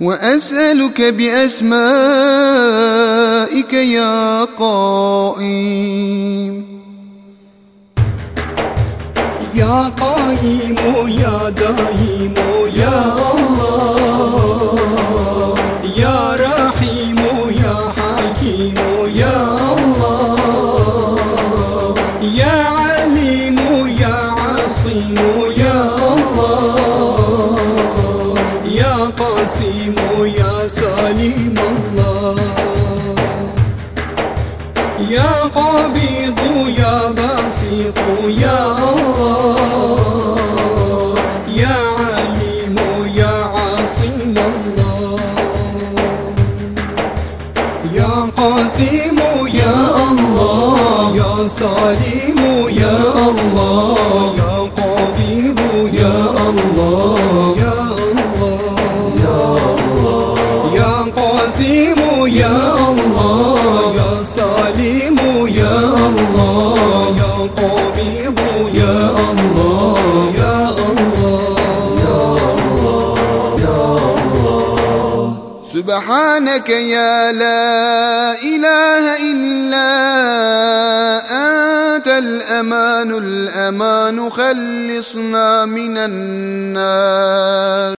وأسألك بأسمائك يا قائم. يا قائم يا دائم يا الله. يا رحيم يا حكيم يا الله. يا عليم يا عصيم يا الله يا قاسم يا سليم الله يا قبيض يا باسط يا الله يا عليم يا عاصم الله يا قاسم يا الله يا سليم يا الله يا قبيض يا قاسم يا الله يا سليم يا الله يا قبيض يا الله يا الله. سبحانك يا لا إله إلا أنت الأمان الأمان خلصنا من النار.